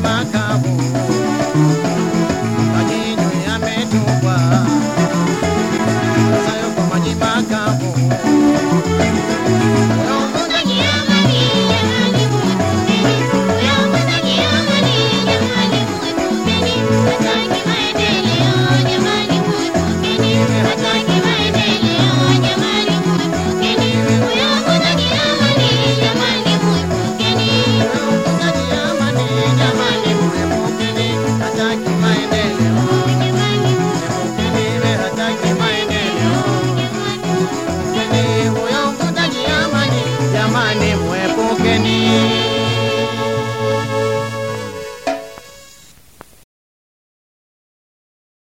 macaco.